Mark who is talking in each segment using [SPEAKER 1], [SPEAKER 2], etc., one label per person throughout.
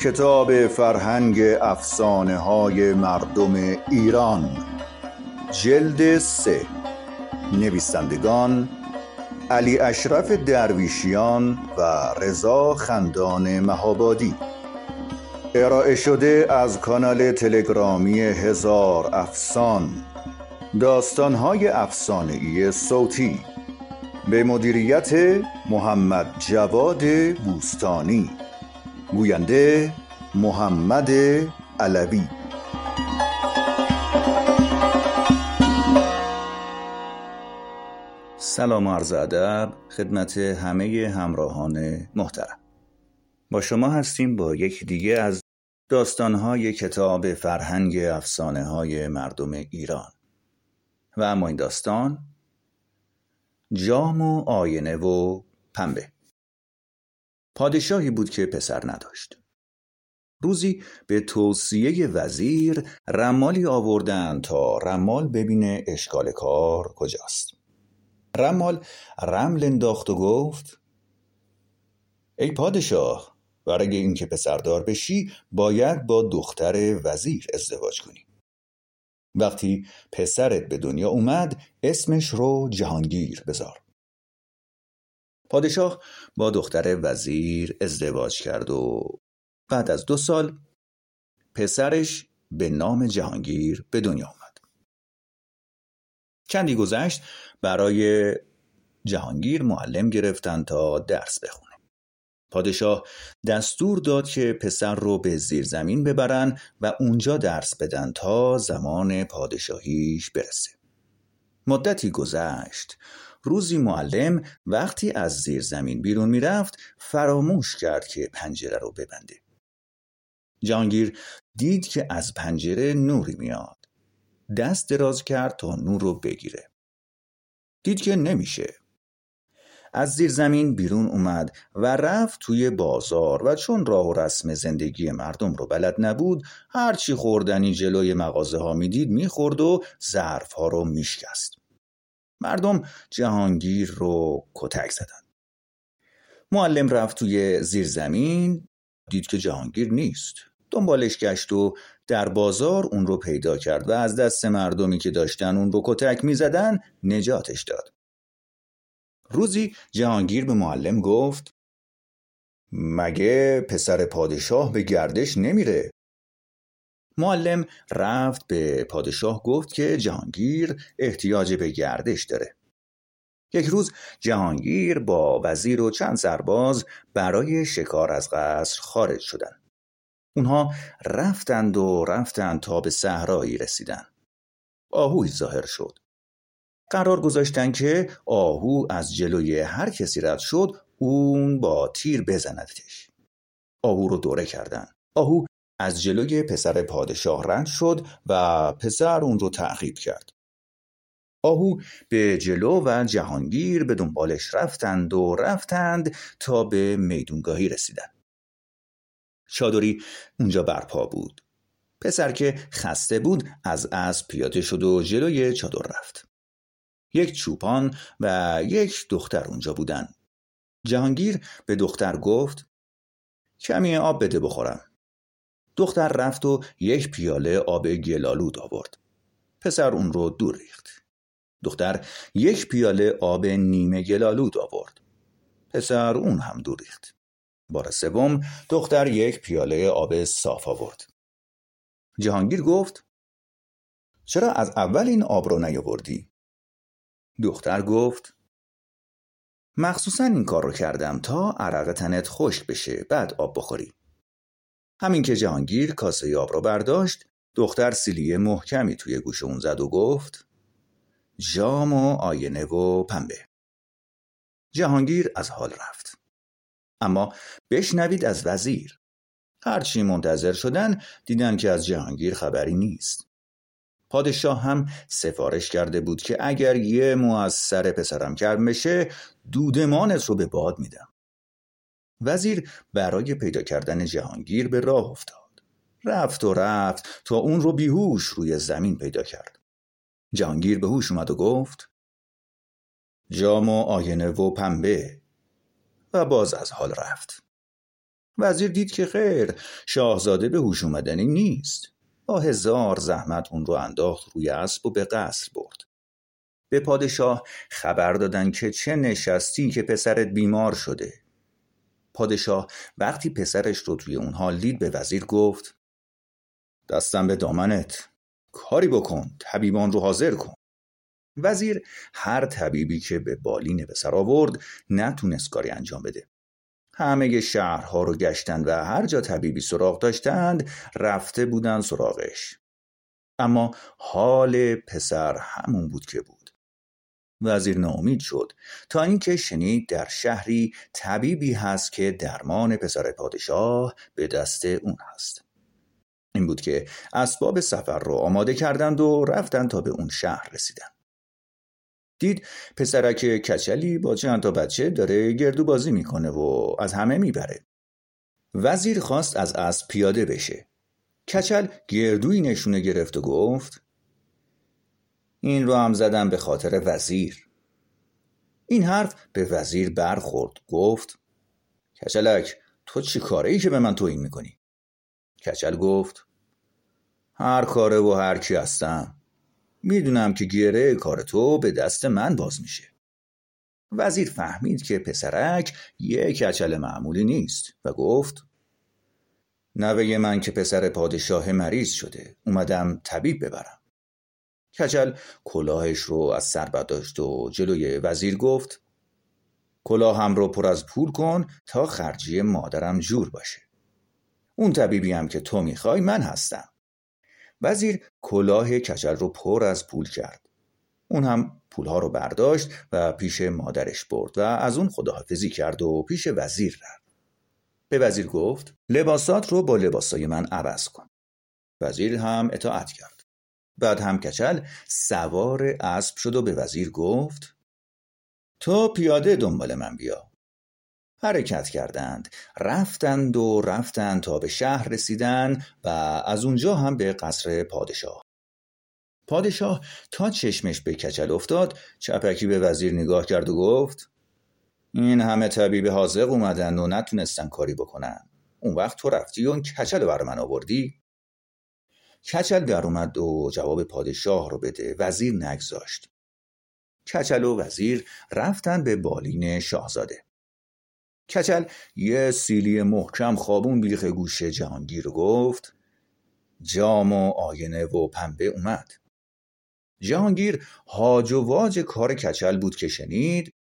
[SPEAKER 1] کتاب فرهنگ افسانه های مردم ایران جلد سه. نویسندگان علی اشرف درویشیان و رضا خندان مهابادی. ارائه شده از کانال تلگرامی هزار افسان. داستانهای افسانهای صوتی. به مدیریت محمد جواد بوستانی. گوینده محمد علوی. سلام عرض ادب خدمت همه همراهان محترم. با شما هستیم با یک دیگه از داستانهای کتاب فرهنگ افسانه های مردم ایران. و اما این داستان جام و آینه و پنبه. پادشاهی بود که پسر نداشت. روزی به توصیه وزیر رمالی آوردن تا رمال ببینه اشکال کار کجاست. رمال رمل انداخت و گفت ای پادشاه برای اینکه پسردار بشی باید با دختر وزیر ازدواج کنی. وقتی پسرت به دنیا اومد اسمش رو جهانگیر بذار. پادشاه با دختر وزیر ازدواج کرد و بعد از دو سال پسرش به نام جهانگیر به دنیا آمد چندی گذشت برای جهانگیر معلم گرفتن تا درس بخونه. پادشاه دستور داد که پسر رو به زیرزمین ببرن و اونجا درس بدن تا زمان پادشاهیش برسه. مدتی گذشت. روزی معلم وقتی از زیر زمین بیرون می‌رفت فراموش کرد که پنجره رو ببنده. جانگیر دید که از پنجره نوری میاد. دست دراز کرد تا نور رو بگیره. دید که نمیشه. از زیر زمین بیرون اومد و رفت توی بازار و چون راه و رسم زندگی مردم رو بلد نبود هرچی خوردنی جلوی مغازه ها می‌دید می‌خورد و ظرف ها رو میشکست. مردم جهانگیر رو کتک زدن. معلم رفت توی زیر زمین دید که جهانگیر نیست. دنبالش گشت و در بازار اون رو پیدا کرد و از دست مردمی که داشتن اون رو کتک می زدن نجاتش داد. روزی جهانگیر به معلم گفت مگه پسر پادشاه به گردش نمیره معلم رفت به پادشاه گفت که جهانگیر احتیاج به گردش داره یک روز جهانگیر با وزیر و چند سرباز برای شکار از قصر خارج شدند. اونها رفتند و رفتند تا به صحرایی رسیدن. آهوی ظاهر شد. قرار گذاشتن که آهو از جلوی هر کسی رد شد اون با تیر بزندش. آهو رو دوره کردن. آهو از جلوی پسر پادشاه رد شد و پسر اون رو تعقیب کرد. آهو به جلو و جهانگیر به دنبالش رفتند و رفتند تا به میدونگاهی رسیدند. چادری اونجا برپا بود. پسر که خسته بود از اسب پیاده شد و جلوی چادر رفت. یک چوپان و یک دختر اونجا بودن. جهانگیر به دختر گفت کمی آب بده بخورم. دختر رفت و یک پیاله آب گلالود آورد. پسر اون رو دور ریخت. دختر یک پیاله آب نیمه گلالود آورد. پسر اون هم دور ریخت. بار سوم دختر یک پیاله آب صاف آورد. جهانگیر گفت چرا از اول این آب رو نیاوردی؟ دختر گفت مخصوصا این کار رو کردم تا عرق تنت خشک بشه بعد آب بخوری. همین که جهانگیر کاسه آب را برداشت دختر سیلی محکمی توی گوش اون زد و گفت جام و آینه و پنبه. جهانگیر از حال رفت. اما بشنوید از وزیر. هرچی منتظر شدن دیدن که از جهانگیر خبری نیست. پادشاه هم سفارش کرده بود که اگر یه مو از سر پسرم کرد بشه دودمانت رو به باد میدم. وزیر برای پیدا کردن جهانگیر به راه افتاد. رفت و رفت تا اون رو بیهوش روی زمین پیدا کرد. جهانگیر به هوش اومد و گفت جام و آینه و پنبه. و باز از حال رفت. وزیر دید که خیر شاهزاده به هوش اومدنی نیست. هزار زحمت اون رو انداخت روی اسب و به قصر برد. به پادشاه خبر دادن که چه نشستی که پسرت بیمار شده. پادشاه وقتی پسرش رو توی اون حال دید به وزیر گفت دستم به دامنت کاری بکن طبیبان رو حاضر کن. وزیر هر طبیبی که به بالین به سر آورد نتونست کاری انجام بده. همه شهرها رو گشتند و هر جا طبیبی سراغ داشتند رفته بودن سراغش. اما حال پسر همون بود که بود. وزیر ناامید شد. تا اینکه شنید در شهری طبیبی هست که درمان پسر پادشاه به دست اون هست. این بود که اسباب سفر رو آماده کردند و رفتند تا به اون شهر رسیدن دید پسرک کچلی با چند تا بچه داره گردو بازی می‌کنه و از همه می‌بره. وزیر خواست از اسب پیاده بشه. کچل گردوی نشونه گرفت و گفت این رو هم زدم به خاطر وزیر. این حرف به وزیر برخورد. گفت کچلک تو چی کاره ای که به من توهین می‌کنی؟ کچل گفت هر کاره و هر کی هستم. می‌دونم که گیره کار تو به دست من باز میشه. وزیر فهمید که پسرک یک کچل معمولی نیست و گفت نوه من که پسر پادشاه مریض شده اومدم طبیب ببرم. کچل کلاهش رو از سر برداشت و جلوی وزیر گفت کلاهم رو پر از پول کن تا خرجی مادرم جور باشه. اون طبیبی هم که تو می‌خوای من هستم. وزیر کلاه کچل رو پر از پول کرد. اون هم پولها رو برداشت و پیش مادرش برد و از اون خداحافظی کرد و پیش وزیر رفت. به وزیر گفت لباسات رو با لباسای من عوض کن. وزیر هم اطاعت کرد. بعد هم کچل سوار اسب شد و به وزیر گفت تو پیاده دنبال من بیا. حرکت کردند. رفتند و رفتند تا به شهر رسیدند و از اونجا هم به قصر پادشاه. پادشاه تا چشمش به کچل افتاد چپکی به وزیر نگاه کرد و گفت این همه طبیب حاضق اومدن و نتونستن کاری بکنن. اون وقت تو رفتی اون کچل بر من آوردی. کچل در اومد و جواب پادشاه رو بده. وزیر نگذاشت. کچل و وزیر رفتن به بالین شاهزاده. کچل. یه سیلی محکم خوابون بیخ گوش جهانگیر گفت. جام و آینه و پنبه اومد. جهانگیر هاج و واج کار کچل بود که شنید.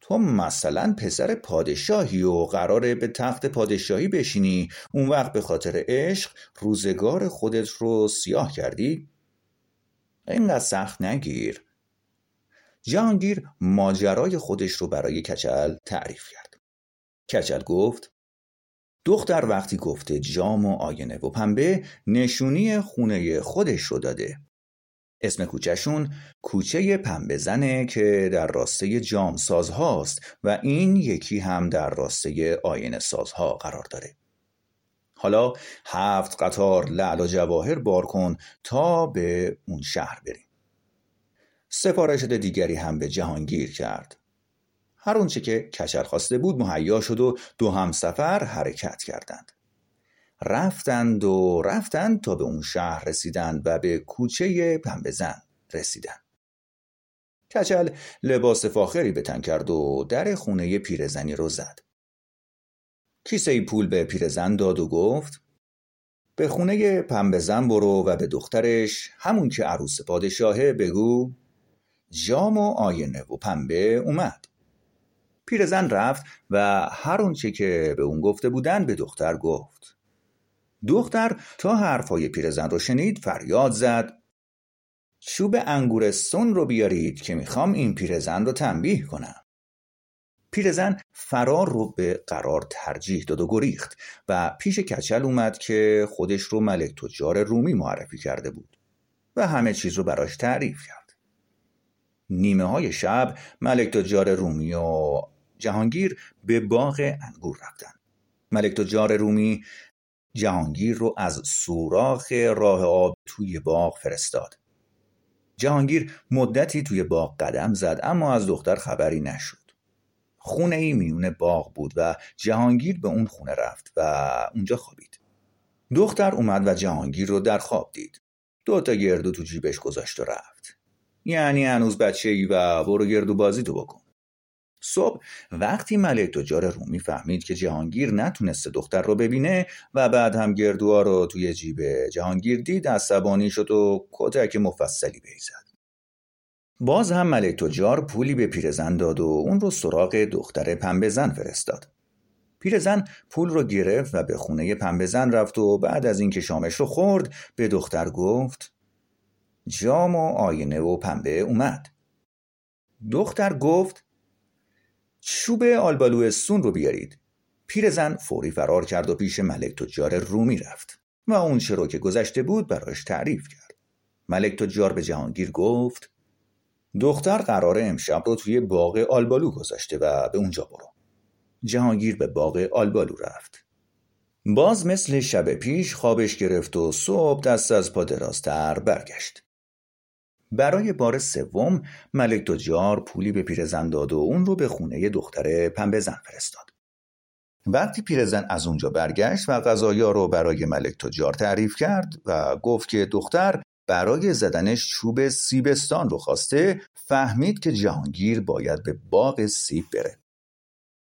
[SPEAKER 1] تو مثلا پسر پادشاهی و قراره به تخت پادشاهی بشینی. اون وقت به خاطر عشق روزگار خودت رو سیاه کردی؟ اینقدر سخت نگیر. جهانگیر ماجرای خودش رو برای کچل تعریف کرد. کچل گفت دختر وقتی گفته جام و آینه و پنبه نشونی خونه خودش رو داده. اسم کوچهشون کوچه پنبه زنه که در راسته جام ساز هاست و این یکی هم در راسته آینه سازها قرار داره. حالا هفت قطار لعل و جواهر بار کن تا به اون شهر بریم. سفارش دیگری هم به جهانگیر کرد. هر اونچه که کچل خواسته بود مهیا شد و دو همسفر حرکت کردند. رفتند و رفتند تا به اون شهر رسیدند و به کوچه پنبه رسیدند. کچل لباس فاخری به تن کرد و در خونه پیرزنی رو زد. کیسه پول به پیرزن داد و گفت به خونه پنبه برو و به دخترش همون که عروس پادشاهه بگو. جام و آینه و پنبه اومد. پیرزن رفت و هر اونچه که به اون گفته بودن به دختر گفت. دختر تا حرفای پیرزن رو شنید فریاد زد. چوب انگورستون رو بیارید که می‌خوام این پیرزن رو تنبیه کنم. پیرزن فرار رو به قرار ترجیح داد و گریخت و پیش کچل اومد که خودش رو ملک تجار رومی معرفی کرده بود و همه چیز رو براش تعریف کرد. نیمه های شب ملک تجار رومی و جهانگیر به باغ انگور رفتن. ملک تجار رومی جهانگیر رو از سوراخ راه آب توی باغ فرستاد. جهانگیر مدتی توی باغ قدم زد اما از دختر خبری نشد. خونه ای میون باغ بود و جهانگیر به اون خونه رفت و اونجا خوابید. دختر اومد و جهانگیر رو در خواب دید. دو تا گردو تو جیبش گذاشت و رفت. یعنی هنوز بچه ای و برو گردو بازی تو بکن. صبح. وقتی ملک تجار رومی فهمید که جهانگیر نتونسته دختر رو ببینه و بعد هم گردوها رو توی جیب جهانگیر دید عصبانی شد و کتک مفصلی بیزد باز هم ملک تجار پولی به پیرزن داد و اون رو سراغ دختر پنبهزن فرستاد. پیرزن پول رو گرفت و به خونه پنبهزن رفت و بعد از اینکه شامش رو خورد به دختر گفت جام و آینه و پنبه اومد. دختر گفت چوب آلبالوستون رو بیارید. پیرزن فوری فرار کرد و پیش ملک تجار رومی رفت و اون رو که گذشته بود براش تعریف کرد. ملک تجار به جهانگیر گفت دختر قرار امشب رو توی باغ آلبالو گذاشته و به اونجا برو. جهانگیر به باغ آلبالو رفت. باز مثل شب پیش خوابش گرفت و صبح دست از پا برگشت. برای بار سوم ملک تجار پولی به پیرزن داد و اون رو به خونه دختر پنبهزن فرستاد. وقتی پیرزن از اونجا برگشت و غذایا رو برای ملک تجار تعریف کرد و گفت که دختر برای زدنش چوب سیبستان رو خواسته فهمید که جهانگیر باید به باغ سیب بره.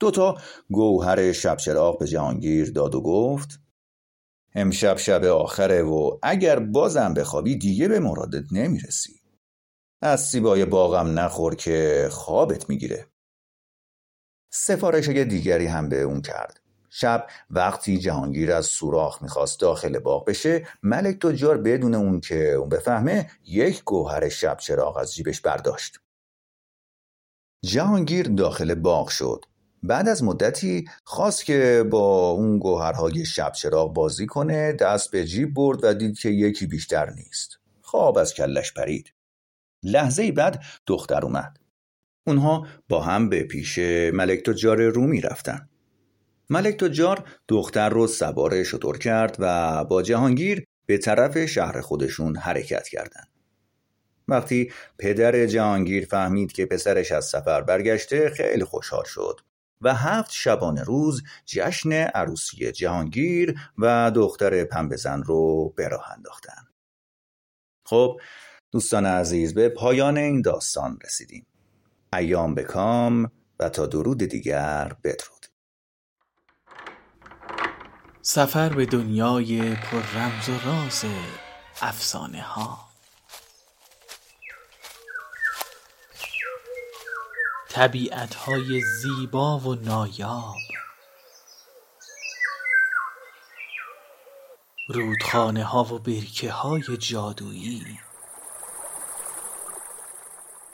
[SPEAKER 1] دوتا گوهر شبچراغ به جهانگیر داد و گفت امشب شب آخره و اگر بازم بخوابی دیگه به مرادت نمی‌رسی. از سیبای باغم نخور که خوابت می‌گیره. سفارش دیگری هم به اون کرد. شب وقتی جهانگیر از سوراخ می‌خواست داخل باغ بشه ملک تجار بدون اون که اون بفهمه یک گوهر شب چراغ از جیبش برداشت. جهانگیر داخل باغ شد. بعد از مدتی خواست که با اون گوهرهای شب چراغ بازی کنه دست به جیب برد و دید که یکی بیشتر نیست. خواب از کلش پرید. لحظه بعد دختر اومد اونها با هم به پیش ملک تجار رومی رفتن ملک تجار دختر رو سوار شطور کرد و با جهانگیر به طرف شهر خودشون حرکت کردند. وقتی پدر جهانگیر فهمید که پسرش از سفر برگشته خیلی خوشحال شد و هفت شبانه روز جشن عروسی جهانگیر و دختر پنبزن رو به راه انداختن. خب دوستان عزیز به پایان این داستان رسیدیم. ایام بکام و تا درود دیگر بدرود.
[SPEAKER 2] سفر به دنیای پر رمز و راز افسانه ها طبیعت های زیبا و نایاب رودخانه ها و برکه های جادویی